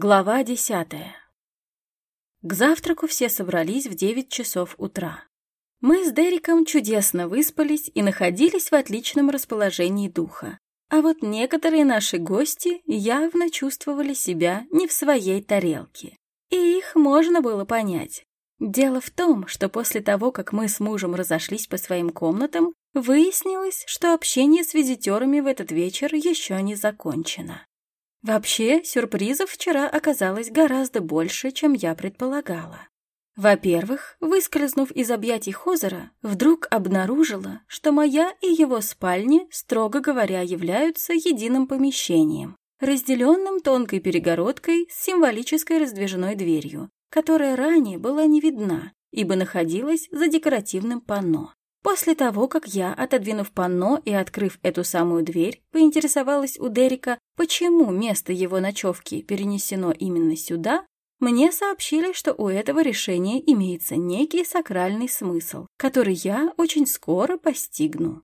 Глава десятая. К завтраку все собрались в девять часов утра. Мы с Дериком чудесно выспались и находились в отличном расположении духа. А вот некоторые наши гости явно чувствовали себя не в своей тарелке. И их можно было понять. Дело в том, что после того, как мы с мужем разошлись по своим комнатам, выяснилось, что общение с визитерами в этот вечер еще не закончено. Вообще, сюрпризов вчера оказалось гораздо больше, чем я предполагала. Во-первых, выскользнув из объятий Хозера, вдруг обнаружила, что моя и его спальни, строго говоря, являются единым помещением, разделенным тонкой перегородкой с символической раздвижной дверью, которая ранее была не видна, ибо находилась за декоративным панно. После того, как я, отодвинув панно и открыв эту самую дверь, поинтересовалась у Дерека, почему место его ночевки перенесено именно сюда, мне сообщили, что у этого решения имеется некий сакральный смысл, который я очень скоро постигну.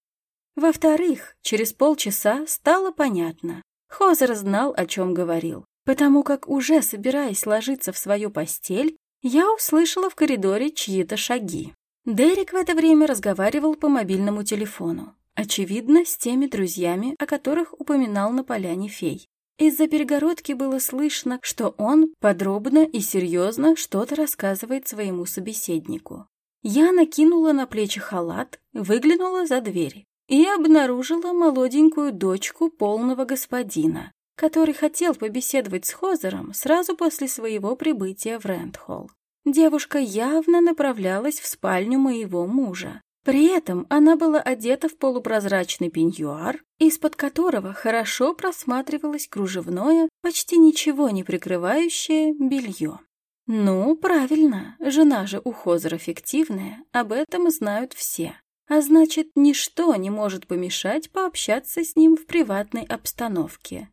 Во-вторых, через полчаса стало понятно. Хозер знал, о чем говорил, потому как уже собираясь ложиться в свою постель, я услышала в коридоре чьи-то шаги. Дерек в это время разговаривал по мобильному телефону. Очевидно, с теми друзьями, о которых упоминал на поляне фей. Из-за перегородки было слышно, что он подробно и серьезно что-то рассказывает своему собеседнику. Я накинула на плечи халат, выглянула за дверь и обнаружила молоденькую дочку полного господина, который хотел побеседовать с Хозером сразу после своего прибытия в Рэндхолл. Девушка явно направлялась в спальню моего мужа. При этом она была одета в полупрозрачный пеньюар, из-под которого хорошо просматривалось кружевное, почти ничего не прикрывающее белье. Ну, правильно, жена же у Хозера фиктивная, об этом знают все. А значит, ничто не может помешать пообщаться с ним в приватной обстановке.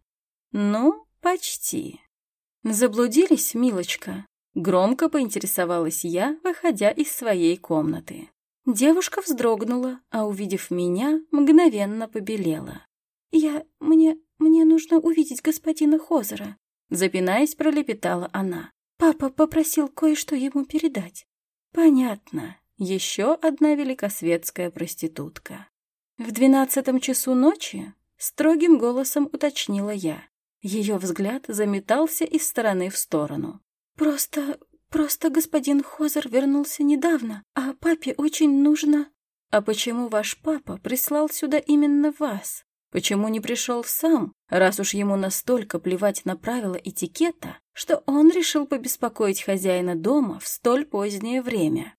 Ну, почти. Заблудились, милочка? Громко поинтересовалась я, выходя из своей комнаты. Девушка вздрогнула, а, увидев меня, мгновенно побелела. «Я... мне... мне нужно увидеть господина Хозера», запинаясь, пролепетала она. «Папа попросил кое-что ему передать». «Понятно. Еще одна великосветская проститутка». В двенадцатом часу ночи строгим голосом уточнила я. Ее взгляд заметался из стороны в сторону. «Просто... просто господин Хозер вернулся недавно, а папе очень нужно...» «А почему ваш папа прислал сюда именно вас? Почему не пришел сам, раз уж ему настолько плевать на правила этикета, что он решил побеспокоить хозяина дома в столь позднее время?»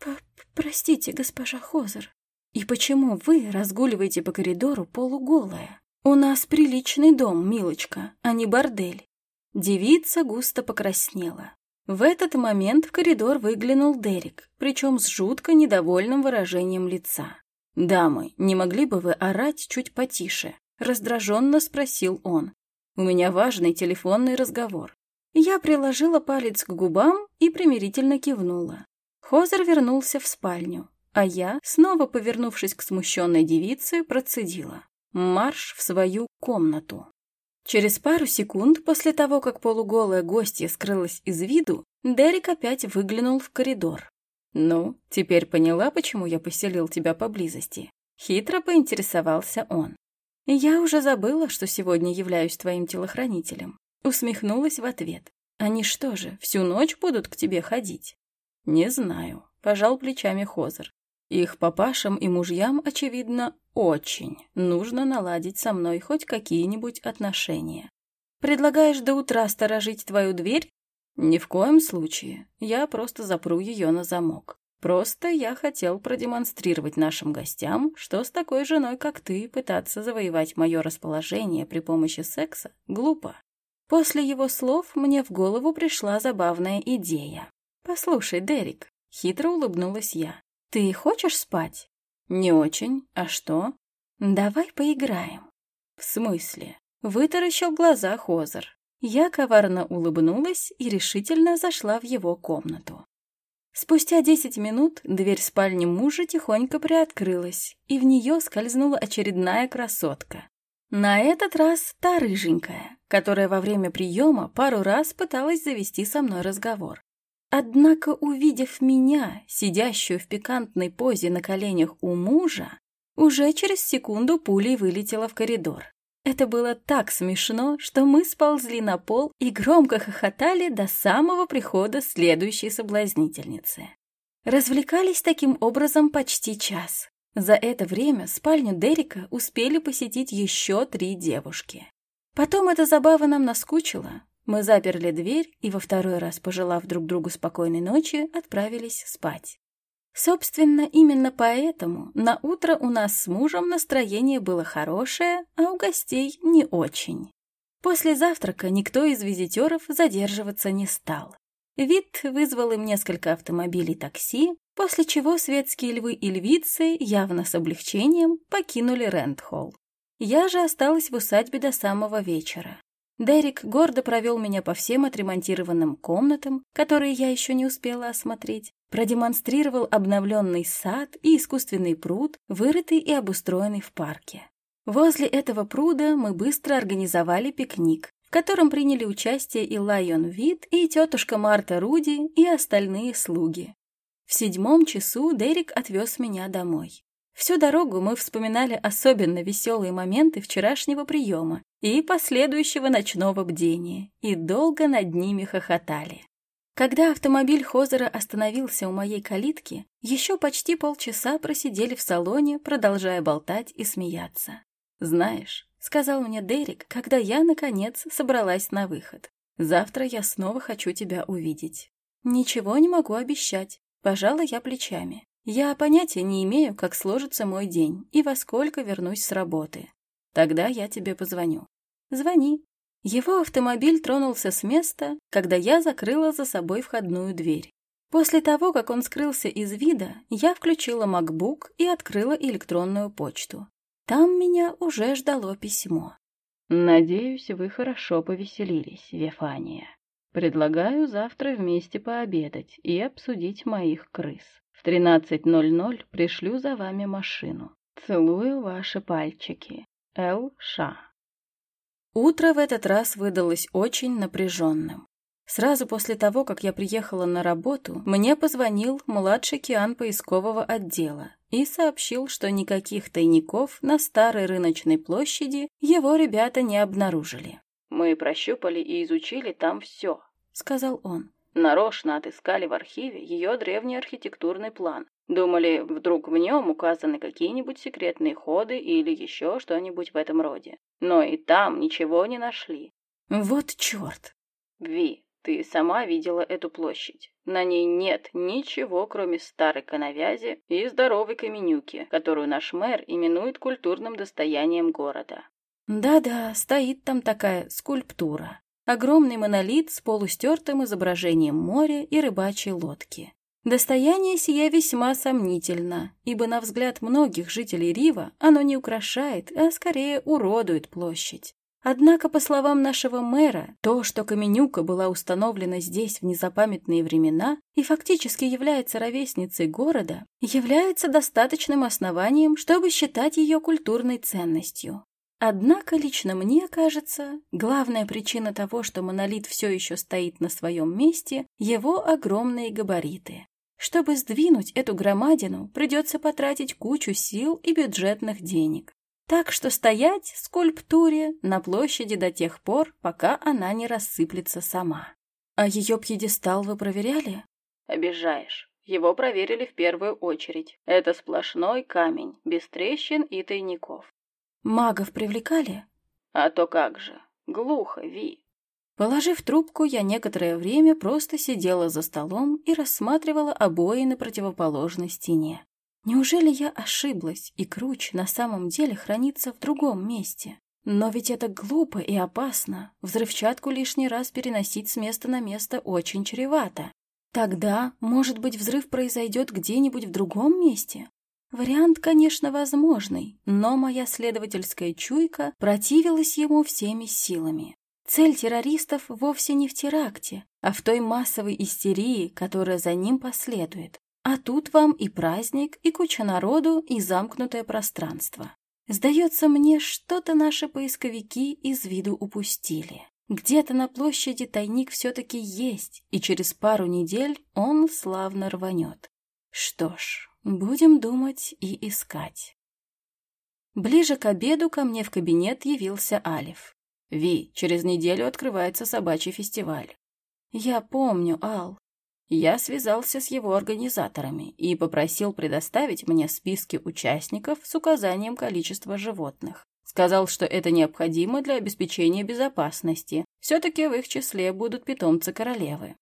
П «Простите, госпожа Хозер, и почему вы разгуливаете по коридору полуголая? У нас приличный дом, милочка, а не бордель. Девица густо покраснела. В этот момент в коридор выглянул Дерек, причем с жутко недовольным выражением лица. «Дамы, не могли бы вы орать чуть потише?» — раздраженно спросил он. «У меня важный телефонный разговор». Я приложила палец к губам и примирительно кивнула. Хозер вернулся в спальню, а я, снова повернувшись к смущенной девице, процедила. Марш в свою комнату. Через пару секунд после того, как полуголая гостья скрылась из виду, Дерек опять выглянул в коридор. «Ну, теперь поняла, почему я поселил тебя поблизости?» Хитро поинтересовался он. «Я уже забыла, что сегодня являюсь твоим телохранителем». Усмехнулась в ответ. «Они что же, всю ночь будут к тебе ходить?» «Не знаю», — пожал плечами Хозер. Их папашам и мужьям, очевидно, очень нужно наладить со мной хоть какие-нибудь отношения. Предлагаешь до утра сторожить твою дверь? Ни в коем случае. Я просто запру ее на замок. Просто я хотел продемонстрировать нашим гостям, что с такой женой, как ты, пытаться завоевать мое расположение при помощи секса глупо. После его слов мне в голову пришла забавная идея. «Послушай, Дерек», — хитро улыбнулась я, «Ты хочешь спать?» «Не очень. А что?» «Давай поиграем». «В смысле?» Вытаращил глаза Хозер. Я коварно улыбнулась и решительно зашла в его комнату. Спустя десять минут дверь спальни мужа тихонько приоткрылась, и в нее скользнула очередная красотка. На этот раз та рыженькая, которая во время приема пару раз пыталась завести со мной разговор. Однако, увидев меня, сидящую в пикантной позе на коленях у мужа, уже через секунду пулей вылетела в коридор. Это было так смешно, что мы сползли на пол и громко хохотали до самого прихода следующей соблазнительницы. Развлекались таким образом почти час. За это время спальню Дерека успели посетить еще три девушки. Потом эта забава нам наскучила. Мы заперли дверь и во второй раз, пожелав друг другу спокойной ночи, отправились спать. Собственно, именно поэтому на утро у нас с мужем настроение было хорошее, а у гостей не очень. После завтрака никто из визитеров задерживаться не стал. Вид вызвал им несколько автомобилей такси, после чего светские львы и львицы явно с облегчением покинули Рэндхолл. Я же осталась в усадьбе до самого вечера. Дерек гордо провел меня по всем отремонтированным комнатам, которые я еще не успела осмотреть, продемонстрировал обновленный сад и искусственный пруд, вырытый и обустроенный в парке. Возле этого пруда мы быстро организовали пикник, котором приняли участие и Лайон Вит, и тетушка Марта Руди, и остальные слуги. В седьмом часу Дерек отвез меня домой. Всю дорогу мы вспоминали особенно веселые моменты вчерашнего приема и последующего ночного бдения, и долго над ними хохотали. Когда автомобиль Хозера остановился у моей калитки, еще почти полчаса просидели в салоне, продолжая болтать и смеяться. Знаешь, сказал мне Дерек, когда я, наконец, собралась на выход. «Завтра я снова хочу тебя увидеть». «Ничего не могу обещать», — пожала я плечами. «Я понятия не имею, как сложится мой день и во сколько вернусь с работы. Тогда я тебе позвоню». «Звони». Его автомобиль тронулся с места, когда я закрыла за собой входную дверь. После того, как он скрылся из вида, я включила MacBook и открыла электронную почту. Там меня уже ждало письмо. «Надеюсь, вы хорошо повеселились, Вефания. Предлагаю завтра вместе пообедать и обсудить моих крыс. В 13.00 пришлю за вами машину. Целую ваши пальчики. Л. Ша». Утро в этот раз выдалось очень напряженным. Сразу после того, как я приехала на работу, мне позвонил младший Киан поискового отдела и сообщил, что никаких тайников на старой рыночной площади его ребята не обнаружили. «Мы прощупали и изучили там все», — сказал он. «Нарочно отыскали в архиве ее древний архитектурный план. Думали, вдруг в нем указаны какие-нибудь секретные ходы или еще что-нибудь в этом роде. Но и там ничего не нашли». «Вот черт!» «Ви, ты сама видела эту площадь. На ней нет ничего, кроме старой коновязи и здоровой каменюки, которую наш мэр именует культурным достоянием города. Да-да, стоит там такая скульптура. Огромный монолит с полустертым изображением моря и рыбачьей лодки. Достояние сие весьма сомнительно, ибо на взгляд многих жителей Рива оно не украшает, а скорее уродует площадь. Однако, по словам нашего мэра, то, что Каменюка была установлена здесь в незапамятные времена и фактически является ровесницей города, является достаточным основанием, чтобы считать ее культурной ценностью. Однако лично мне кажется, главная причина того, что монолит все еще стоит на своем месте, его огромные габариты. Чтобы сдвинуть эту громадину, придется потратить кучу сил и бюджетных денег. Так что стоять скульптуре на площади до тех пор, пока она не рассыплется сама. А ее пьедестал вы проверяли? Обижаешь. Его проверили в первую очередь. Это сплошной камень, без трещин и тайников. Магов привлекали? А то как же. Глухо, Ви. Положив трубку, я некоторое время просто сидела за столом и рассматривала обои на противоположной стене. Неужели я ошиблась, и Круч на самом деле хранится в другом месте? Но ведь это глупо и опасно. Взрывчатку лишний раз переносить с места на место очень чревато. Тогда, может быть, взрыв произойдет где-нибудь в другом месте? Вариант, конечно, возможный, но моя следовательская чуйка противилась ему всеми силами. Цель террористов вовсе не в теракте, а в той массовой истерии, которая за ним последует. А тут вам и праздник, и куча народу, и замкнутое пространство. Сдается мне, что-то наши поисковики из виду упустили. Где-то на площади тайник все-таки есть, и через пару недель он славно рванет. Что ж, будем думать и искать. Ближе к обеду ко мне в кабинет явился Алиф. «Ви, через неделю открывается собачий фестиваль». «Я помню, Ал». Я связался с его организаторами и попросил предоставить мне списки участников с указанием количества животных. Сказал, что это необходимо для обеспечения безопасности. Все-таки в их числе будут питомцы королевы.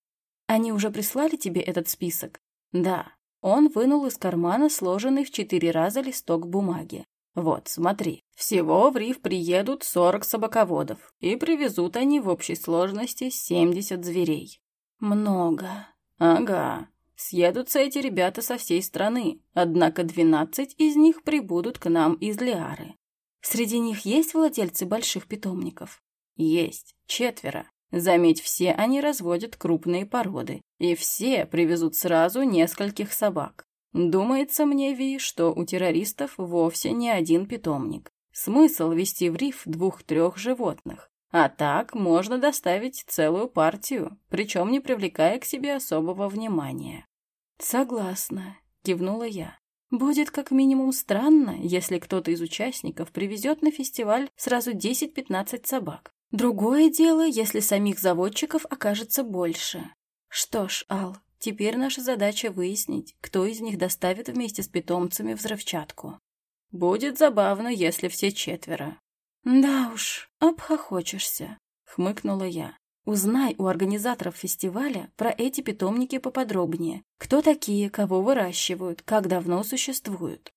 Они уже прислали тебе этот список? Да. Он вынул из кармана сложенный в четыре раза листок бумаги. Вот, смотри. Всего в риф приедут 40 собаководов, и привезут они в общей сложности 70 зверей. Много. Ага. Съедутся эти ребята со всей страны, однако 12 из них прибудут к нам из Лиары. Среди них есть владельцы больших питомников? Есть. Четверо. Заметь, все они разводят крупные породы, и все привезут сразу нескольких собак. Думается мне, Ви, что у террористов вовсе не один питомник. Смысл вести в риф двух-трех животных. А так можно доставить целую партию, причем не привлекая к себе особого внимания. «Согласна», — кивнула я. Будет как минимум странно, если кто-то из участников привезет на фестиваль сразу 10-15 собак. Другое дело, если самих заводчиков окажется больше. Что ж, Ал, теперь наша задача выяснить, кто из них доставит вместе с питомцами взрывчатку. Будет забавно, если все четверо. Да уж, обхохочешься, хмыкнула я. Узнай у организаторов фестиваля про эти питомники поподробнее. Кто такие, кого выращивают, как давно существуют.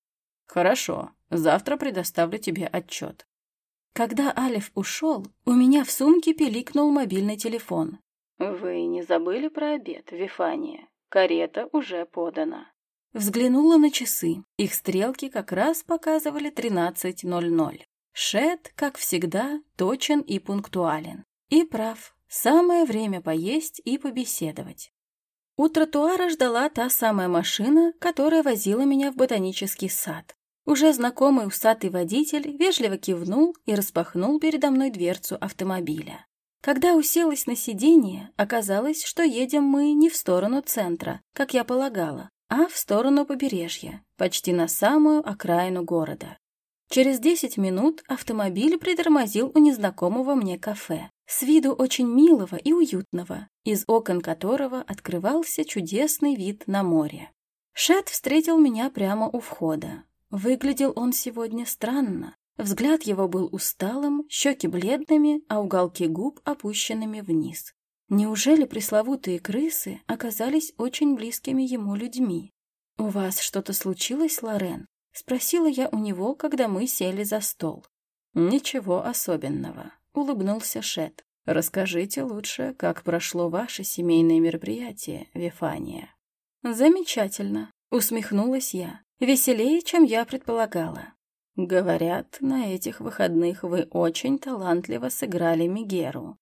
Хорошо, завтра предоставлю тебе отчет. Когда Алиф ушел, у меня в сумке пиликнул мобильный телефон. Вы не забыли про обед, Вифания? Карета уже подана. Взглянула на часы. Их стрелки как раз показывали 13.00. Шет, как всегда, точен и пунктуален. И прав, Самое время поесть и побеседовать. У тротуара ждала та самая машина, которая возила меня в ботанический сад. Уже знакомый усатый водитель вежливо кивнул и распахнул передо мной дверцу автомобиля. Когда уселась на сиденье, оказалось, что едем мы не в сторону центра, как я полагала, а в сторону побережья, почти на самую окраину города. Через десять минут автомобиль притормозил у незнакомого мне кафе с виду очень милого и уютного, из окон которого открывался чудесный вид на море. Шет встретил меня прямо у входа. Выглядел он сегодня странно. Взгляд его был усталым, щеки бледными, а уголки губ опущенными вниз. Неужели пресловутые крысы оказались очень близкими ему людьми? «У вас что-то случилось, Лорен?» — спросила я у него, когда мы сели за стол. «Ничего особенного», улыбнулся Шет. «Расскажите лучше, как прошло ваше семейное мероприятие, Вифания». «Замечательно», — усмехнулась я. «Веселее, чем я предполагала». «Говорят, на этих выходных вы очень талантливо сыграли Мигеру».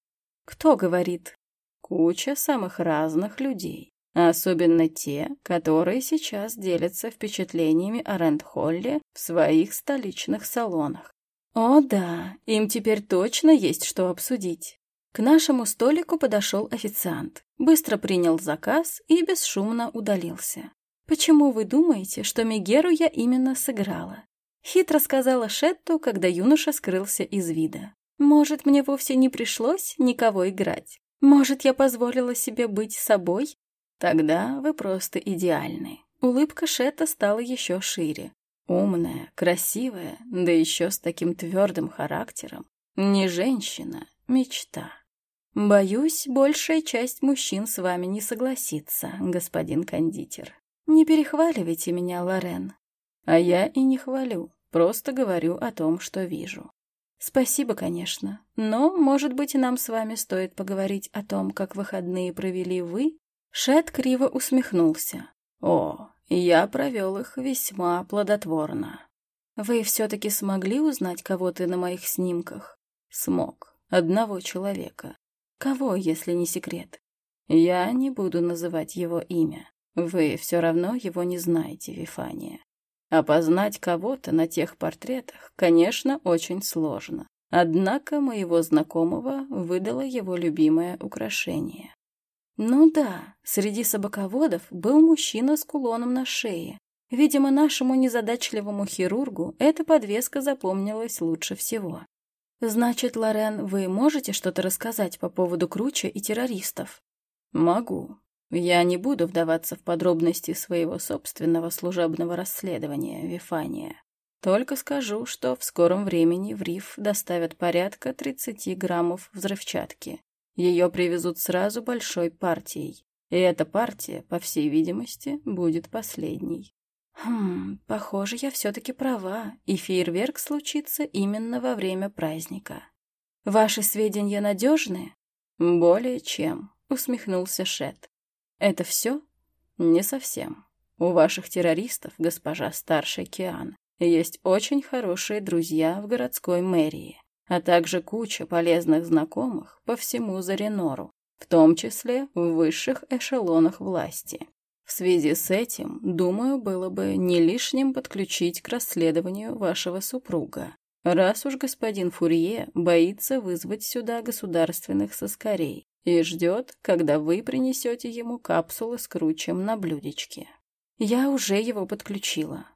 «Кто говорит?» «Куча самых разных людей, особенно те, которые сейчас делятся впечатлениями о Рэндхолле в своих столичных салонах. О да, им теперь точно есть что обсудить. К нашему столику подошел официант, быстро принял заказ и бесшумно удалился. «Почему вы думаете, что Мегеру я именно сыграла?» Хитро сказала Шетту, когда юноша скрылся из вида. «Может, мне вовсе не пришлось никого играть? Может, я позволила себе быть собой? Тогда вы просто идеальны». Улыбка Шетта стала еще шире. Умная, красивая, да еще с таким твердым характером. Не женщина, мечта. Боюсь, большая часть мужчин с вами не согласится, господин кондитер. Не перехваливайте меня, Лорен. А я и не хвалю, просто говорю о том, что вижу. Спасибо, конечно, но, может быть, нам с вами стоит поговорить о том, как выходные провели вы? Шет криво усмехнулся. О, я провел их весьма плодотворно. Вы все-таки смогли узнать кого-то на моих снимках? Смог. Одного человека. Кого, если не секрет? Я не буду называть его имя. Вы все равно его не знаете, Вифания. Опознать кого-то на тех портретах, конечно, очень сложно. Однако моего знакомого выдало его любимое украшение. Ну да, среди собаководов был мужчина с кулоном на шее. Видимо, нашему незадачливому хирургу эта подвеска запомнилась лучше всего. Значит, Лорен, вы можете что-то рассказать по поводу Круча и террористов? Могу. Я не буду вдаваться в подробности своего собственного служебного расследования, Вифания. Только скажу, что в скором времени в риф доставят порядка 30 граммов взрывчатки. Ее привезут сразу большой партией. И эта партия, по всей видимости, будет последней. Хм, похоже, я все-таки права, и фейерверк случится именно во время праздника. Ваши сведения надежны? Более чем, усмехнулся Шет. Это все? Не совсем. У ваших террористов, госпожа старший Киан, есть очень хорошие друзья в городской мэрии, а также куча полезных знакомых по всему Заренору, в том числе в высших эшелонах власти. В связи с этим, думаю, было бы не лишним подключить к расследованию вашего супруга, раз уж господин Фурье боится вызвать сюда государственных соскорей и ждет, когда вы принесете ему капсулы с кручем на блюдечке. Я уже его подключила.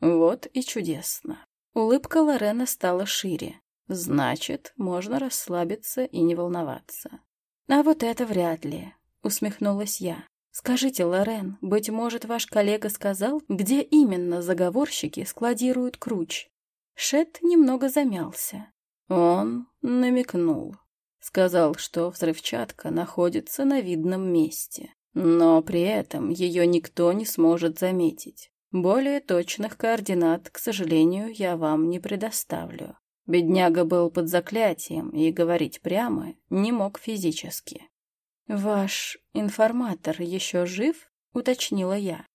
Вот и чудесно. Улыбка Лорена стала шире. Значит, можно расслабиться и не волноваться. А вот это вряд ли, усмехнулась я. Скажите, Лорен, быть может, ваш коллега сказал, где именно заговорщики складируют круч? Шет немного замялся. Он намекнул. Сказал, что взрывчатка находится на видном месте, но при этом ее никто не сможет заметить. Более точных координат, к сожалению, я вам не предоставлю. Бедняга был под заклятием и говорить прямо не мог физически. «Ваш информатор еще жив?» — уточнила я.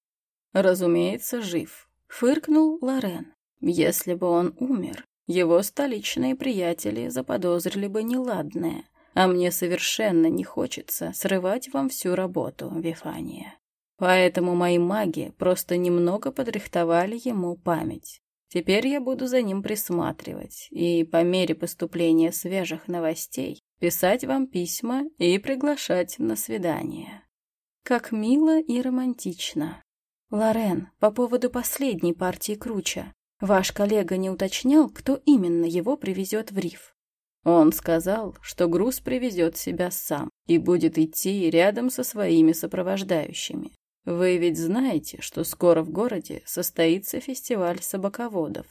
«Разумеется, жив», — фыркнул Лорен. «Если бы он умер, его столичные приятели заподозрили бы неладное, а мне совершенно не хочется срывать вам всю работу, Вифания. Поэтому мои маги просто немного подрихтовали ему память. Теперь я буду за ним присматривать и по мере поступления свежих новостей писать вам письма и приглашать на свидание. Как мило и романтично. Лорен, по поводу последней партии Круча. Ваш коллега не уточнял, кто именно его привезет в риф. Он сказал, что груз привезет себя сам и будет идти рядом со своими сопровождающими. Вы ведь знаете, что скоро в городе состоится фестиваль собаководов.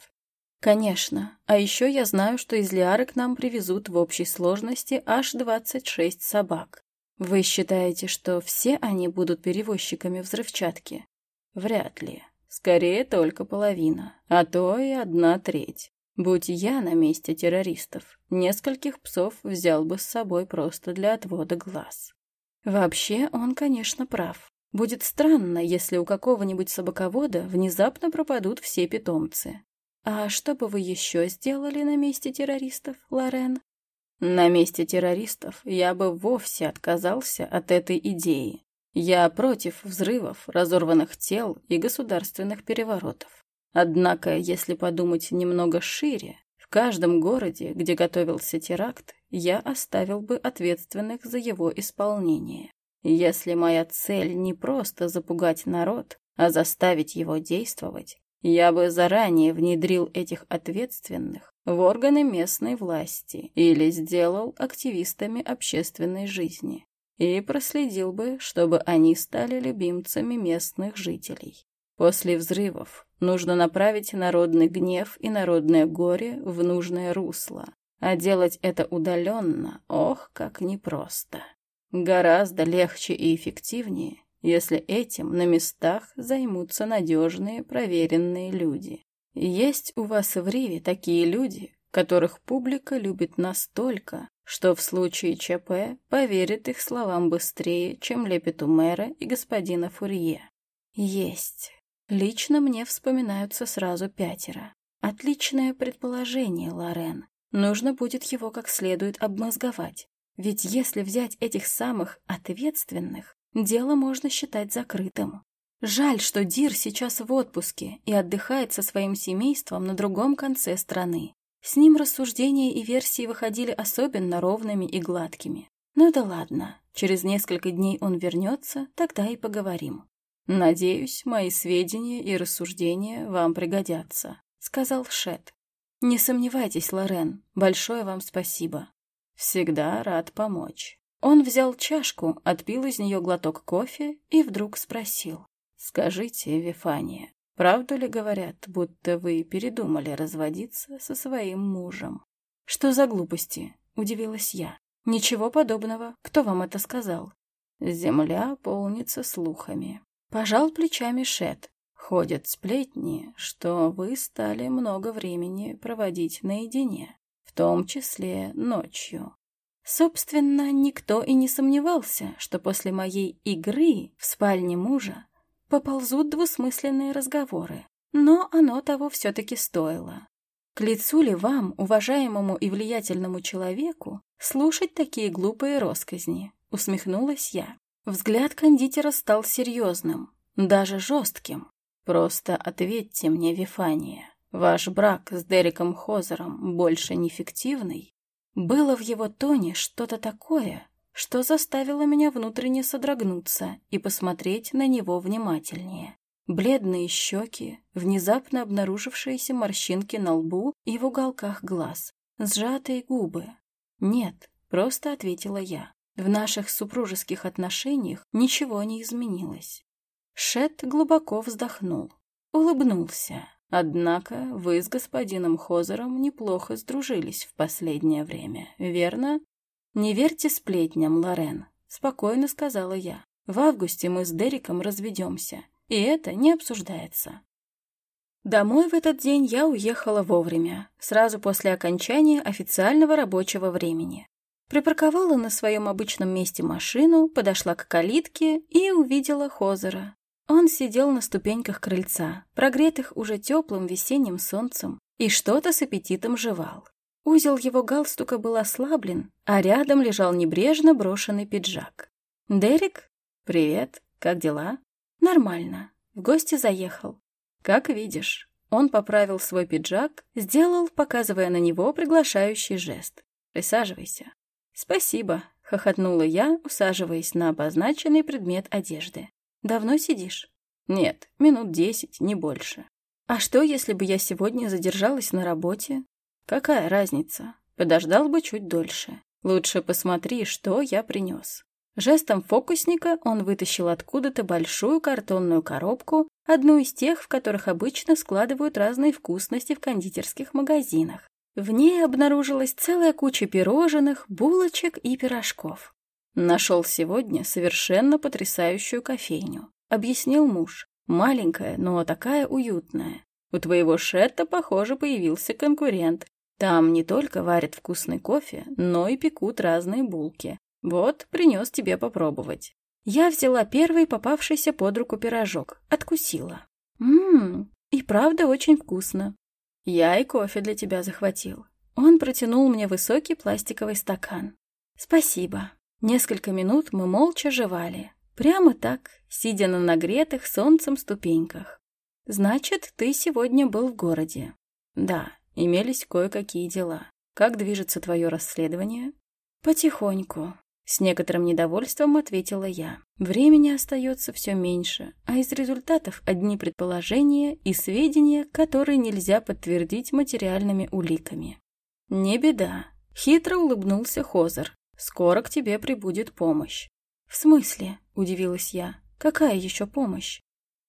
Конечно. А еще я знаю, что из Лиары к нам привезут в общей сложности аж 26 собак. Вы считаете, что все они будут перевозчиками взрывчатки? Вряд ли. Скорее только половина, а то и одна треть. Будь я на месте террористов, нескольких псов взял бы с собой просто для отвода глаз. Вообще, он, конечно, прав. Будет странно, если у какого-нибудь собаковода внезапно пропадут все питомцы. А что бы вы еще сделали на месте террористов, Лорен? На месте террористов я бы вовсе отказался от этой идеи. Я против взрывов, разорванных тел и государственных переворотов. Однако, если подумать немного шире, в каждом городе, где готовился теракт, я оставил бы ответственных за его исполнение. Если моя цель не просто запугать народ, а заставить его действовать, я бы заранее внедрил этих ответственных в органы местной власти или сделал активистами общественной жизни и проследил бы, чтобы они стали любимцами местных жителей. После взрывов нужно направить народный гнев и народное горе в нужное русло, а делать это удаленно, ох, как непросто. Гораздо легче и эффективнее, если этим на местах займутся надежные, проверенные люди. Есть у вас в Риве такие люди, которых публика любит настолько, что в случае ЧП поверит их словам быстрее, чем лепету мэра и господина Фурье. Есть. Лично мне вспоминаются сразу пятеро. Отличное предположение, Лорен. Нужно будет его как следует обмозговать. Ведь если взять этих самых ответственных, дело можно считать закрытым. Жаль, что Дир сейчас в отпуске и отдыхает со своим семейством на другом конце страны. С ним рассуждения и версии выходили особенно ровными и гладкими. Ну да ладно, через несколько дней он вернется, тогда и поговорим. «Надеюсь, мои сведения и рассуждения вам пригодятся», — сказал Шет. «Не сомневайтесь, Лорен, большое вам спасибо. Всегда рад помочь». Он взял чашку, отпил из нее глоток кофе и вдруг спросил. «Скажите, Вифания, правду ли говорят, будто вы передумали разводиться со своим мужем?» «Что за глупости?» — удивилась я. «Ничего подобного. Кто вам это сказал?» «Земля полнится слухами». Пожал плечами Шет. Ходят сплетни, что вы стали много времени проводить наедине, в том числе ночью. Собственно, никто и не сомневался, что после моей игры в спальне мужа поползут двусмысленные разговоры. Но оно того все-таки стоило. К лицу ли вам, уважаемому и влиятельному человеку, слушать такие глупые росказни? Усмехнулась я. Взгляд кондитера стал серьезным, даже жестким. Просто ответьте мне, Вифания, ваш брак с Дереком Хозером больше не фиктивный? Было в его тоне что-то такое, что заставило меня внутренне содрогнуться и посмотреть на него внимательнее. Бледные щеки, внезапно обнаружившиеся морщинки на лбу и в уголках глаз, сжатые губы. «Нет», — просто ответила я. В наших супружеских отношениях ничего не изменилось. Шет глубоко вздохнул, улыбнулся. Однако вы с господином Хозером неплохо сдружились в последнее время, верно? Не верьте сплетням, Лорен, спокойно сказала я. В августе мы с Дериком разведемся, и это не обсуждается. Домой в этот день я уехала вовремя, сразу после окончания официального рабочего времени. Припарковала на своем обычном месте машину, подошла к калитке и увидела Хозера, он сидел на ступеньках крыльца, прогретых уже теплым весенним солнцем, и что-то с аппетитом жевал. Узел его галстука был ослаблен, а рядом лежал небрежно брошенный пиджак. «Дерек? Привет. Как дела?» «Нормально. В гости заехал». «Как видишь». Он поправил свой пиджак, сделал, показывая на него приглашающий жест. «Присаживайся». «Спасибо», — хохотнула я, усаживаясь на обозначенный предмет одежды. Давно сидишь? Нет, минут десять, не больше. А что, если бы я сегодня задержалась на работе? Какая разница? Подождал бы чуть дольше. Лучше посмотри, что я принес. Жестом фокусника он вытащил откуда-то большую картонную коробку, одну из тех, в которых обычно складывают разные вкусности в кондитерских магазинах. В ней обнаружилась целая куча пирожных, булочек и пирожков. Нашел сегодня совершенно потрясающую кофейню. Объяснил муж. Маленькая, но такая уютная. У твоего Шетта, похоже, появился конкурент. Там не только варят вкусный кофе, но и пекут разные булки. Вот, принес тебе попробовать. Я взяла первый попавшийся под руку пирожок, откусила. Ммм, и правда очень вкусно. Я и кофе для тебя захватил. Он протянул мне высокий пластиковый стакан. Спасибо. Несколько минут мы молча жевали. Прямо так, сидя на нагретых солнцем ступеньках. «Значит, ты сегодня был в городе?» «Да, имелись кое-какие дела. Как движется твое расследование?» «Потихоньку», — с некоторым недовольством ответила я. «Времени остается все меньше, а из результатов одни предположения и сведения, которые нельзя подтвердить материальными уликами». «Не беда», — хитро улыбнулся Хозер, Скоро к тебе прибудет помощь». «В смысле?» – удивилась я. «Какая еще помощь?»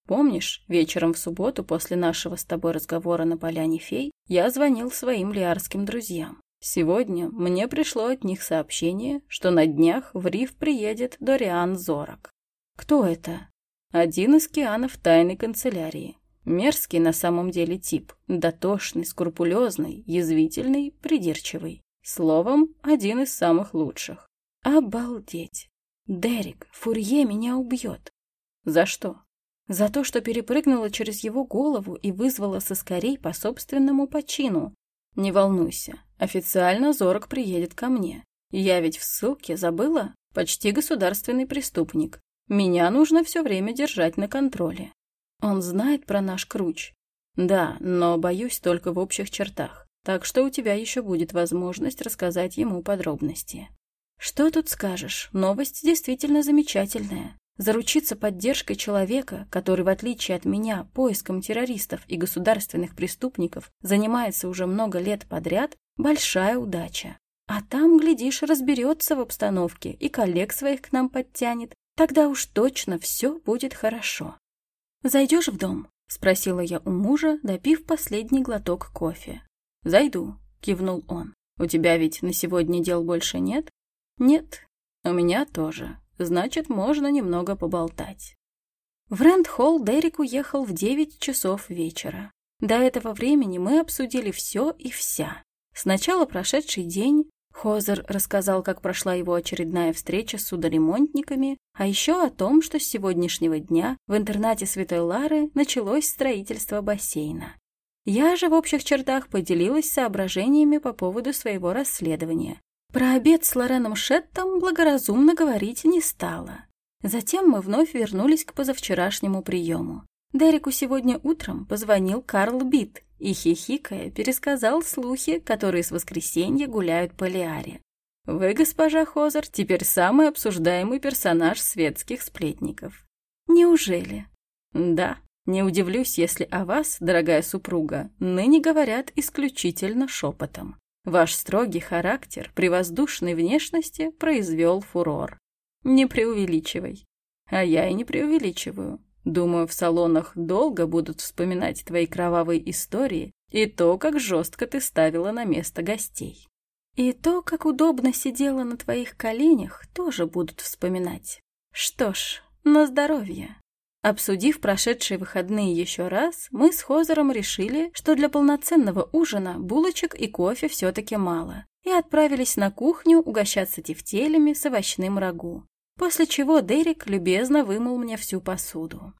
«Помнишь, вечером в субботу после нашего с тобой разговора на поляне фей я звонил своим лиарским друзьям. Сегодня мне пришло от них сообщение, что на днях в Риф приедет Дориан Зорок. Кто это? Один из кианов тайной канцелярии. Мерзкий на самом деле тип, дотошный, скрупулезный, язвительный, придирчивый. Словом, один из самых лучших. Обалдеть! Дерек, Фурье меня убьет. За что? За то, что перепрыгнула через его голову и вызвала соскорей по собственному почину. Не волнуйся, официально Зорок приедет ко мне. Я ведь в ссылке, забыла? Почти государственный преступник. Меня нужно все время держать на контроле. Он знает про наш круч? Да, но боюсь только в общих чертах. Так что у тебя еще будет возможность рассказать ему подробности. Что тут скажешь? Новость действительно замечательная. Заручиться поддержкой человека, который, в отличие от меня, поиском террористов и государственных преступников занимается уже много лет подряд, большая удача. А там, глядишь, разберется в обстановке и коллег своих к нам подтянет. Тогда уж точно все будет хорошо. «Зайдешь в дом?» — спросила я у мужа, допив последний глоток кофе. «Зайду», — кивнул он. «У тебя ведь на сегодня дел больше нет?» «Нет, у меня тоже. Значит, можно немного поболтать». В Рэнд-Холл Дерек уехал в девять часов вечера. До этого времени мы обсудили все и вся. Сначала прошедший день, Хозер рассказал, как прошла его очередная встреча с судоремонтниками, а еще о том, что с сегодняшнего дня в интернате Святой Лары началось строительство бассейна. Я же в общих чертах поделилась соображениями по поводу своего расследования. Про обед с Лореном Шеттом благоразумно говорить не стала. Затем мы вновь вернулись к позавчерашнему приему. Дереку сегодня утром позвонил Карл Бит и, хихикая, пересказал слухи, которые с воскресенья гуляют по Лиаре. Вы, госпожа Хозер, теперь самый обсуждаемый персонаж светских сплетников. Неужели? Да, не удивлюсь, если о вас, дорогая супруга, ныне говорят исключительно шепотом. Ваш строгий характер при воздушной внешности произвел фурор. Не преувеличивай. А я и не преувеличиваю. Думаю, в салонах долго будут вспоминать твои кровавые истории и то, как жестко ты ставила на место гостей. И то, как удобно сидела на твоих коленях, тоже будут вспоминать. Что ж, на здоровье. Обсудив прошедшие выходные еще раз, мы с Хозером решили, что для полноценного ужина булочек и кофе все-таки мало, и отправились на кухню угощаться тефтелями с овощным рагу после чего Дерек любезно вымыл мне всю посуду.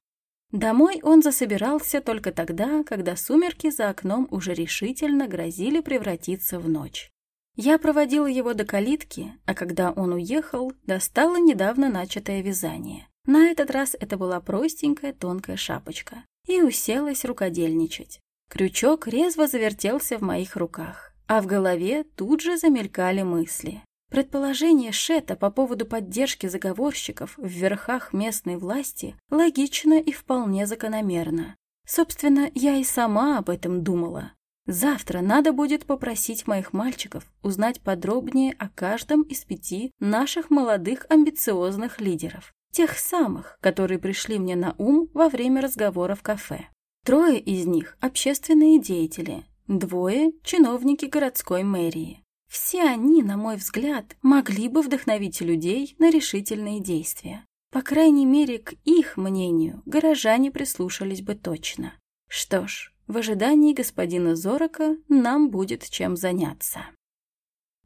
Домой он засобирался только тогда, когда сумерки за окном уже решительно грозили превратиться в ночь. Я проводила его до калитки, а когда он уехал, достала недавно начатое вязание. На этот раз это была простенькая тонкая шапочка. И уселась рукодельничать. Крючок резво завертелся в моих руках, а в голове тут же замелькали мысли. Предположение Шета по поводу поддержки заговорщиков в верхах местной власти логично и вполне закономерно. Собственно, я и сама об этом думала. Завтра надо будет попросить моих мальчиков узнать подробнее о каждом из пяти наших молодых амбициозных лидеров. Тех самых, которые пришли мне на ум во время разговора в кафе. Трое из них – общественные деятели, двое – чиновники городской мэрии. Все они, на мой взгляд, могли бы вдохновить людей на решительные действия. По крайней мере, к их мнению горожане прислушались бы точно. Что ж, в ожидании господина Зорока нам будет чем заняться.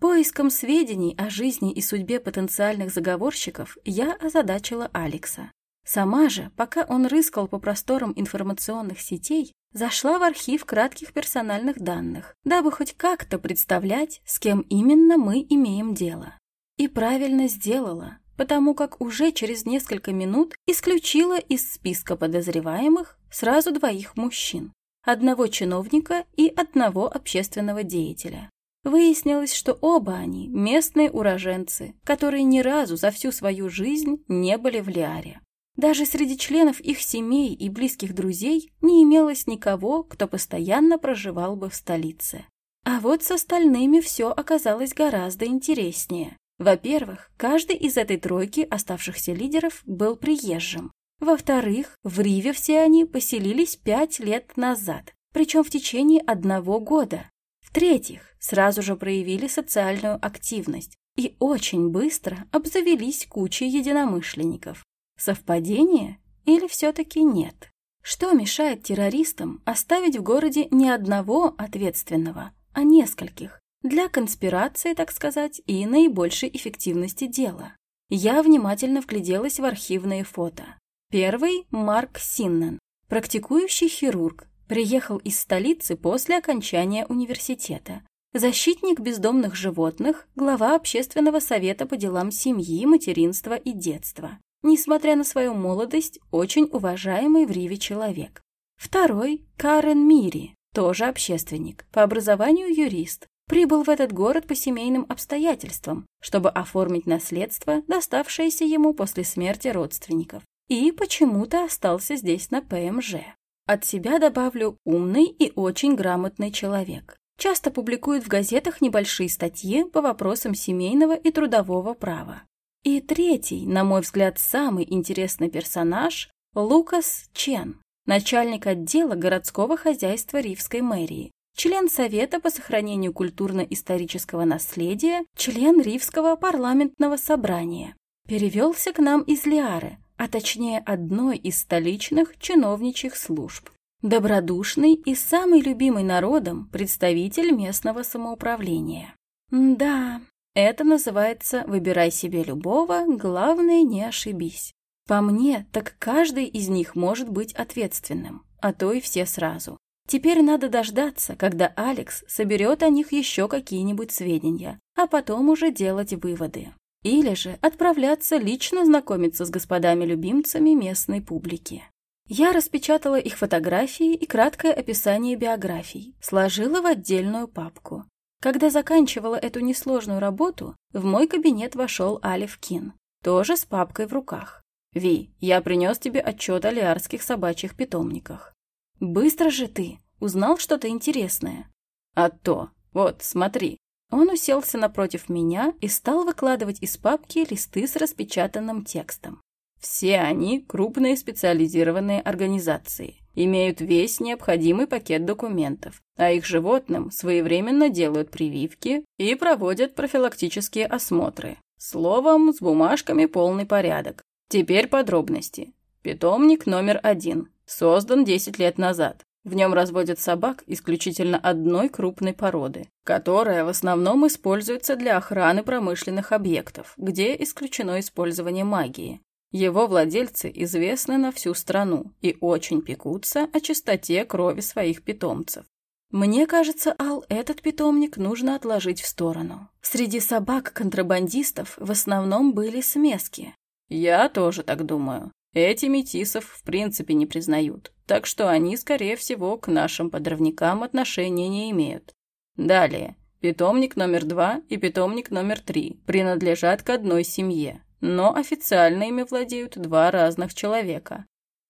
Поиском сведений о жизни и судьбе потенциальных заговорщиков я озадачила Алекса. Сама же, пока он рыскал по просторам информационных сетей, зашла в архив кратких персональных данных, дабы хоть как-то представлять, с кем именно мы имеем дело. И правильно сделала, потому как уже через несколько минут исключила из списка подозреваемых сразу двоих мужчин, одного чиновника и одного общественного деятеля. Выяснилось, что оба они местные уроженцы, которые ни разу за всю свою жизнь не были в Лиаре. Даже среди членов их семей и близких друзей не имелось никого, кто постоянно проживал бы в столице. А вот с остальными все оказалось гораздо интереснее. Во-первых, каждый из этой тройки оставшихся лидеров был приезжим. Во-вторых, в Риве все они поселились пять лет назад, причем в течение одного года. В-третьих, сразу же проявили социальную активность и очень быстро обзавелись кучей единомышленников. Совпадение или все-таки нет? Что мешает террористам оставить в городе не одного ответственного, а нескольких, для конспирации, так сказать, и наибольшей эффективности дела? Я внимательно вгляделась в архивные фото. Первый – Марк Синнен, практикующий хирург, приехал из столицы после окончания университета. Защитник бездомных животных, глава Общественного совета по делам семьи, материнства и детства. несмотря на свою молодость, очень уважаемый в Риве человек. Второй – Карен Мири, тоже общественник, по образованию юрист. Прибыл в этот город по семейным обстоятельствам, чтобы оформить наследство, доставшееся ему после смерти родственников. И почему-то остался здесь на ПМЖ. От себя добавлю умный и очень грамотный человек. Часто публикует в газетах небольшие статьи по вопросам семейного и трудового права. И третий, на мой взгляд, самый интересный персонаж – Лукас Чен, начальник отдела городского хозяйства Ривской мэрии, член Совета по сохранению культурно-исторического наследия, член Ривского парламентного собрания. Перевелся к нам из Лиары, а точнее одной из столичных чиновничьих служб. Добродушный и самый любимый народом представитель местного самоуправления. Да, это называется «выбирай себе любого, главное не ошибись». По мне, так каждый из них может быть ответственным, а то и все сразу. Теперь надо дождаться, когда Алекс соберет о них еще какие-нибудь сведения, а потом уже делать выводы. Или же отправляться лично знакомиться с господами-любимцами местной публики. Я распечатала их фотографии и краткое описание биографий, сложила в отдельную папку. Когда заканчивала эту несложную работу, в мой кабинет вошел Алиф Кин, тоже с папкой в руках. «Ви, я принес тебе отчет о лиарских собачьих питомниках». «Быстро же ты! Узнал что-то интересное?» «А то! Вот, смотри!» Он уселся напротив меня и стал выкладывать из папки листы с распечатанным текстом. Все они крупные специализированные организации, имеют весь необходимый пакет документов, а их животным своевременно делают прививки и проводят профилактические осмотры. Словом, с бумажками полный порядок. Теперь подробности. Питомник номер один. Создан 10 лет назад. В нем разводят собак исключительно одной крупной породы, которая в основном используется для охраны промышленных объектов, где исключено использование магии. Его владельцы известны на всю страну и очень пекутся о чистоте крови своих питомцев. Мне кажется, Ал, этот питомник нужно отложить в сторону. Среди собак-контрабандистов в основном были смески. Я тоже так думаю. Эти метисов в принципе не признают, так что они, скорее всего, к нашим подрывникам отношения не имеют. Далее. Питомник номер два и питомник номер три принадлежат к одной семье, но официально ими владеют два разных человека.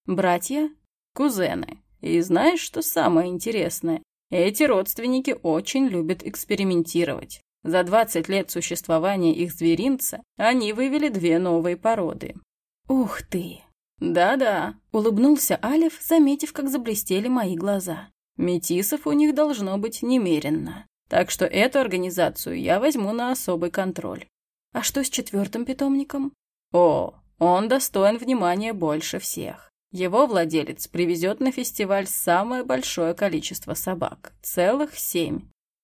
Братья? Кузены. И знаешь, что самое интересное? Эти родственники очень любят экспериментировать. За 20 лет существования их зверинца они вывели две новые породы. Ух ты! «Да-да», — улыбнулся Алиф, заметив, как заблестели мои глаза. «Метисов у них должно быть немеренно. Так что эту организацию я возьму на особый контроль». «А что с четвертым питомником?» «О, он достоин внимания больше всех. Его владелец привезет на фестиваль самое большое количество собак. Целых семь».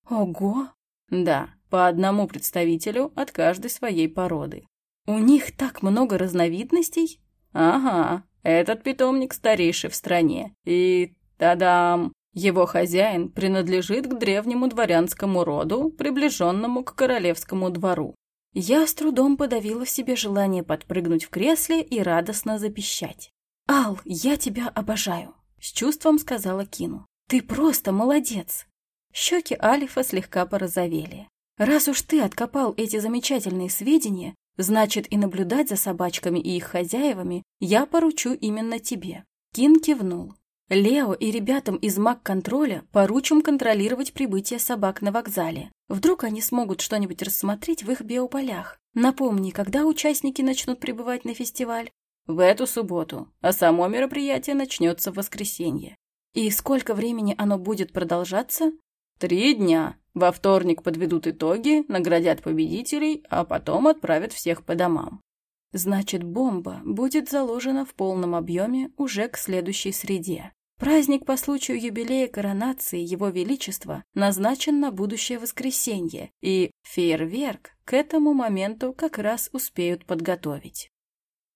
«Ого!» «Да, по одному представителю от каждой своей породы». «У них так много разновидностей?» Ага, этот питомник старейший в стране. И, тадам, его хозяин принадлежит к древнему дворянскому роду, приближенному к королевскому двору. Я с трудом подавила в себе желание подпрыгнуть в кресле и радостно запищать. «Ал, я тебя обожаю!» — с чувством сказала Кину. «Ты просто молодец!» Щеки Алифа слегка порозовели. «Раз уж ты откопал эти замечательные сведения, Значит, и наблюдать за собачками и их хозяевами я поручу именно тебе. Кин кивнул. Лео и ребятам из маг-контроля поручим контролировать прибытие собак на вокзале. Вдруг они смогут что-нибудь рассмотреть в их биополях. Напомни, когда участники начнут прибывать на фестиваль? В эту субботу, а само мероприятие начнется в воскресенье. И сколько времени оно будет продолжаться? Три дня. Во вторник подведут итоги, наградят победителей, а потом отправят всех по домам. Значит, бомба будет заложена в полном объеме уже к следующей среде. Праздник по случаю юбилея коронации Его Величества назначен на будущее воскресенье, и фейерверк к этому моменту как раз успеют подготовить.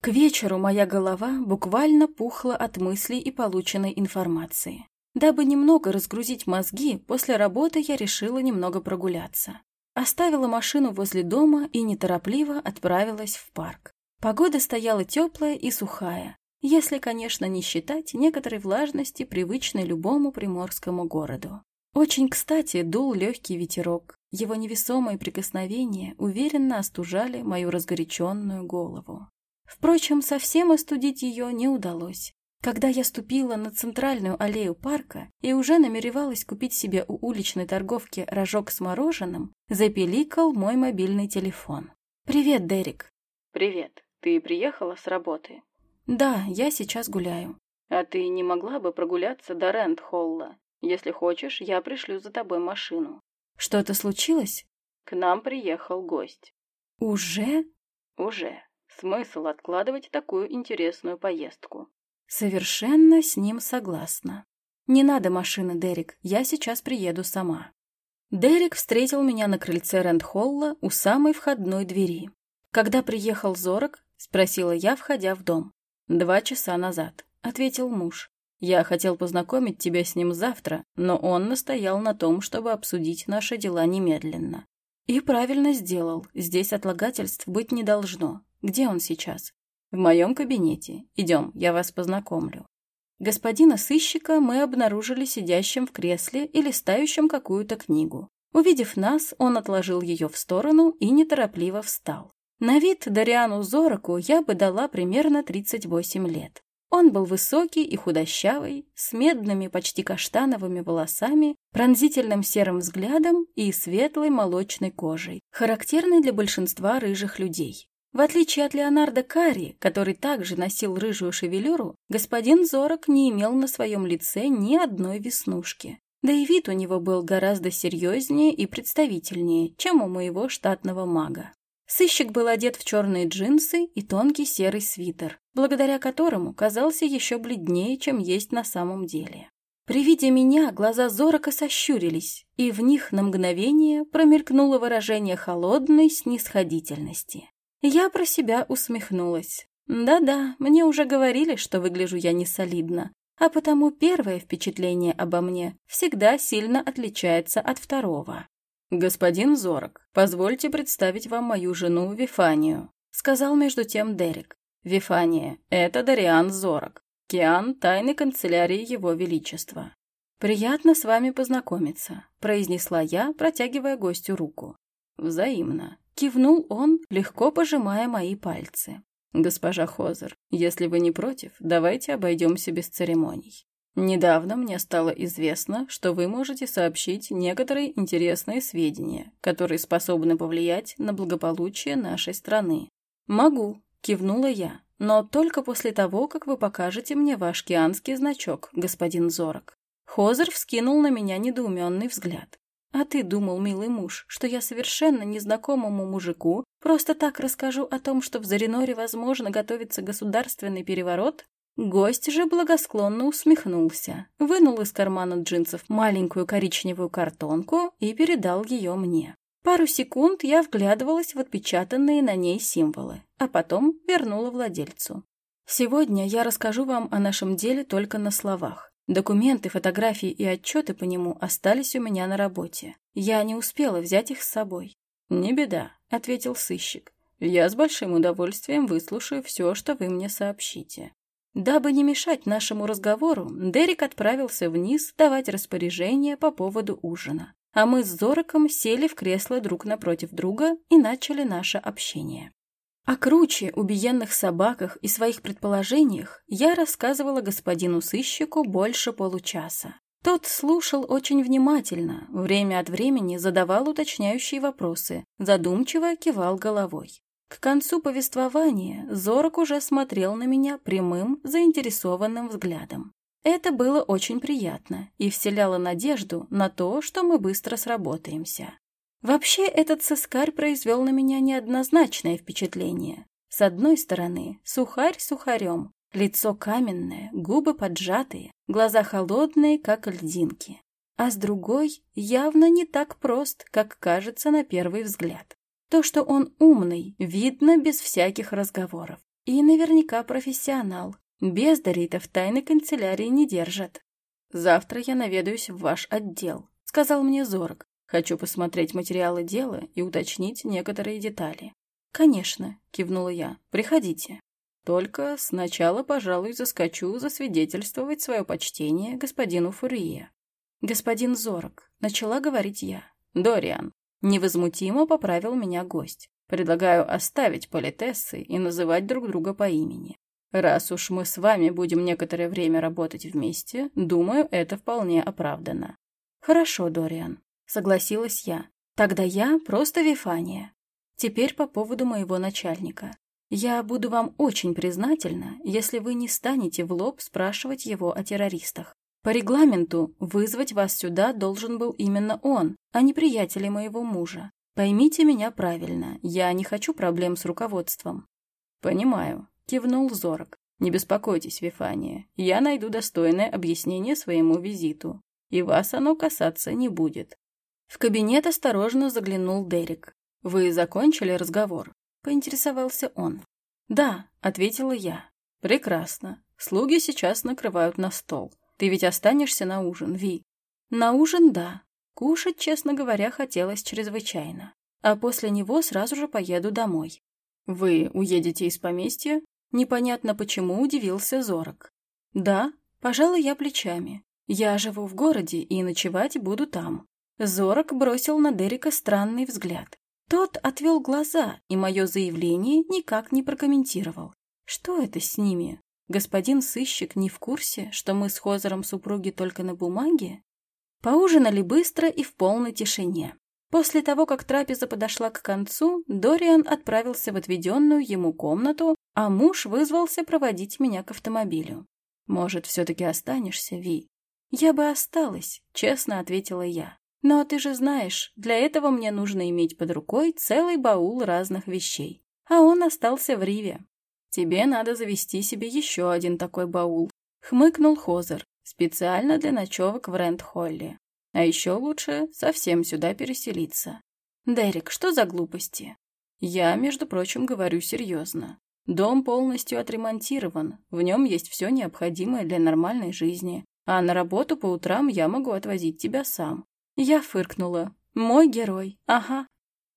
К вечеру моя голова буквально пухла от мыслей и полученной информации. Дабы немного разгрузить мозги, после работы я решила немного прогуляться. Оставила машину возле дома и неторопливо отправилась в парк. Погода стояла теплая и сухая, если, конечно, не считать некоторой влажности, привычной любому приморскому городу. Очень кстати дул легкий ветерок. Его невесомые прикосновения уверенно остужали мою разгоряченную голову. Впрочем, совсем остудить ее не удалось. Когда я ступила на центральную аллею парка и уже намеревалась купить себе у уличной торговки рожок с мороженым, запеликал мой мобильный телефон. «Привет, Дерек». «Привет. Ты приехала с работы?» «Да, я сейчас гуляю». «А ты не могла бы прогуляться до Рэнд-Холла? Если хочешь, я пришлю за тобой машину». «Что-то случилось?» «К нам приехал гость». «Уже?» «Уже. Смысл откладывать такую интересную поездку?» Совершенно с ним согласна. Не надо машины, Дерек, я сейчас приеду сама. Дерек встретил меня на крыльце Рэндхолла у самой входной двери. Когда приехал Зорок, спросила я, входя в дом. Два часа назад, ответил муж. Я хотел познакомить тебя с ним завтра, но он настоял на том, чтобы обсудить наши дела немедленно. И правильно сделал, здесь отлагательств быть не должно. Где он сейчас? В моем кабинете. Идем, я вас познакомлю. Господина сыщика мы обнаружили сидящим в кресле и листающим какую-то книгу. Увидев нас, он отложил ее в сторону и неторопливо встал. На вид Дариану Зороку я бы дала примерно 38 лет. Он был высокий и худощавый, с медными, почти каштановыми волосами, пронзительным серым взглядом и светлой молочной кожей, характерной для большинства рыжих людей. В отличие от Леонардо Карри, который также носил рыжую шевелюру, господин Зорок не имел на своем лице ни одной веснушки. Да и вид у него был гораздо серьезнее и представительнее, чем у моего штатного мага. Сыщик был одет в черные джинсы и тонкий серый свитер, благодаря которому казался еще бледнее, чем есть на самом деле. При виде меня глаза Зорока сощурились, и в них на мгновение промелькнуло выражение холодной снисходительности. Я про себя усмехнулась. Да-да, мне уже говорили, что выгляжу я не солидно, а потому первое впечатление обо мне всегда сильно отличается от второго. «Господин Зорок, позвольте представить вам мою жену Вифанию», сказал между тем Дерек. «Вифания, это Дариан Зорок, Киан тайной канцелярии Его Величества». «Приятно с вами познакомиться», произнесла я, протягивая гостю руку. «Взаимно», Кивнул он, легко пожимая мои пальцы. «Госпожа Хозер, если вы не против, давайте обойдемся без церемоний. Недавно мне стало известно, что вы можете сообщить некоторые интересные сведения, которые способны повлиять на благополучие нашей страны. Могу, кивнула я, но только после того, как вы покажете мне ваш кианский значок, господин Зорок. Хозер вскинул на меня недоуменный взгляд. А ты думал, милый муж, что я совершенно незнакомому мужику просто так расскажу о том, что в Зариноре, возможно, готовится государственный переворот? Гость же благосклонно усмехнулся, вынул из кармана джинсов маленькую коричневую картонку и передал ее мне. Пару секунд я вглядывалась в отпечатанные на ней символы, а потом вернула владельцу. Сегодня я расскажу вам о нашем деле только на словах. Документы, фотографии и отчеты по нему остались у меня на работе. Я не успела взять их с собой. «Не беда», — ответил сыщик. «Я с большим удовольствием выслушаю все, что вы мне сообщите». Дабы не мешать нашему разговору, Дерек отправился вниз давать распоряжение по поводу ужина. А мы с Зороком сели в кресло друг напротив друга и начали наше общение. О круче, убиенных собаках и своих предположениях я рассказывала господину сыщику больше получаса. Тот слушал очень внимательно, время от времени задавал уточняющие вопросы, задумчиво кивал головой. К концу повествования Зорок уже смотрел на меня прямым, заинтересованным взглядом. Это было очень приятно и вселяло надежду на то, что мы быстро сработаемся. Вообще, этот сыскарь произвел на меня неоднозначное впечатление. С одной стороны, сухарь сухарем, лицо каменное, губы поджатые, глаза холодные, как льдинки. А с другой, явно не так прост, как кажется на первый взгляд. То, что он умный, видно без всяких разговоров. И наверняка профессионал. Бездарей-то в тайной канцелярии не держат. «Завтра я наведаюсь в ваш отдел», — сказал мне Зорг. Хочу посмотреть материалы дела и уточнить некоторые детали. «Конечно», — кивнула я, — «приходите». «Только сначала, пожалуй, заскочу засвидетельствовать свое почтение господину Фурье». «Господин Зорок», — начала говорить я. «Дориан», — невозмутимо поправил меня гость. «Предлагаю оставить политессы и называть друг друга по имени. Раз уж мы с вами будем некоторое время работать вместе, думаю, это вполне оправдано». «Хорошо, Дориан», — согласилась я. «Тогда я просто Вифания. Теперь по поводу моего начальника. Я буду вам очень признательна, если вы не станете в лоб спрашивать его о террористах. По регламенту вызвать вас сюда должен был именно он, а не приятели моего мужа. Поймите меня правильно, я не хочу проблем с руководством». «Понимаю», — кивнул Зорок. «Не беспокойтесь, Вифания, я найду достойное объяснение своему визиту, и вас оно касаться не будет». В кабинет осторожно заглянул Дерек. «Вы закончили разговор?» — поинтересовался он. «Да», — ответила я. «Прекрасно. Слуги сейчас накрывают на стол. Ты ведь останешься на ужин, Ви?» «На ужин, да. Кушать, честно говоря, хотелось чрезвычайно. А после него сразу же поеду домой». «Вы уедете из поместья?» Непонятно почему удивился Зорок. «Да, пожалуй, я плечами. Я живу в городе и ночевать буду там». Зорок бросил на Дерека странный взгляд. Тот отвел глаза и мое заявление никак не прокомментировал. Что это с ними? Господин сыщик не в курсе, что мы с Хозером супруги только на бумаге? Поужинали быстро и в полной тишине. После того, как трапеза подошла к концу, Дориан отправился в отведенную ему комнату, а муж вызвался проводить меня к автомобилю. «Может, все-таки останешься, Ви?» «Я бы осталась», — честно ответила я. Но ты же знаешь, для этого мне нужно иметь под рукой целый баул разных вещей. А он остался в Риве. Тебе надо завести себе еще один такой баул. Хмыкнул Хозер. Специально для ночевок в Рент-Холле. А еще лучше совсем сюда переселиться. Дерек, что за глупости? Я, между прочим, говорю серьезно. Дом полностью отремонтирован, в нем есть все необходимое для нормальной жизни, а на работу по утрам я могу отвозить тебя сам. Я фыркнула. Мой герой, ага.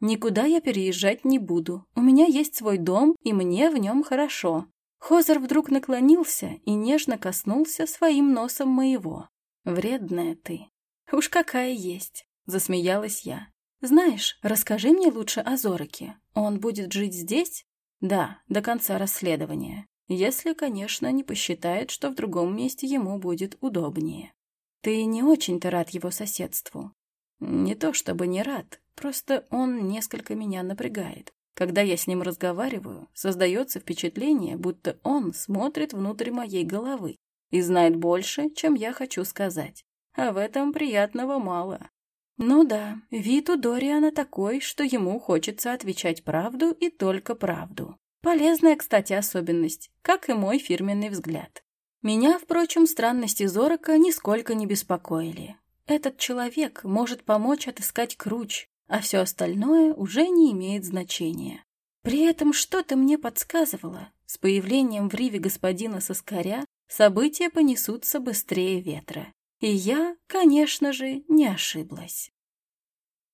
Никуда я переезжать не буду. У меня есть свой дом, и мне в нем хорошо. Хозер вдруг наклонился и нежно коснулся своим носом моего. Вредная ты. Уж какая есть, засмеялась я. Знаешь, расскажи мне лучше о Зороке. Он будет жить здесь? Да, до конца расследования. Если, конечно, не посчитает, что в другом месте ему будет удобнее. Ты не очень-то рад его соседству. Не то чтобы не рад, просто он несколько меня напрягает. Когда я с ним разговариваю, создается впечатление, будто он смотрит внутрь моей головы и знает больше, чем я хочу сказать. А в этом приятного мало. Ну да, вид у Дориана такой, что ему хочется отвечать правду и только правду. Полезная, кстати, особенность, как и мой фирменный взгляд. Меня, впрочем, странности Зорока нисколько не беспокоили. Этот человек может помочь отыскать Круч, а все остальное уже не имеет значения. При этом что-то мне подсказывало, с появлением в Риве господина Соскаря события понесутся быстрее ветра. И я, конечно же, не ошиблась.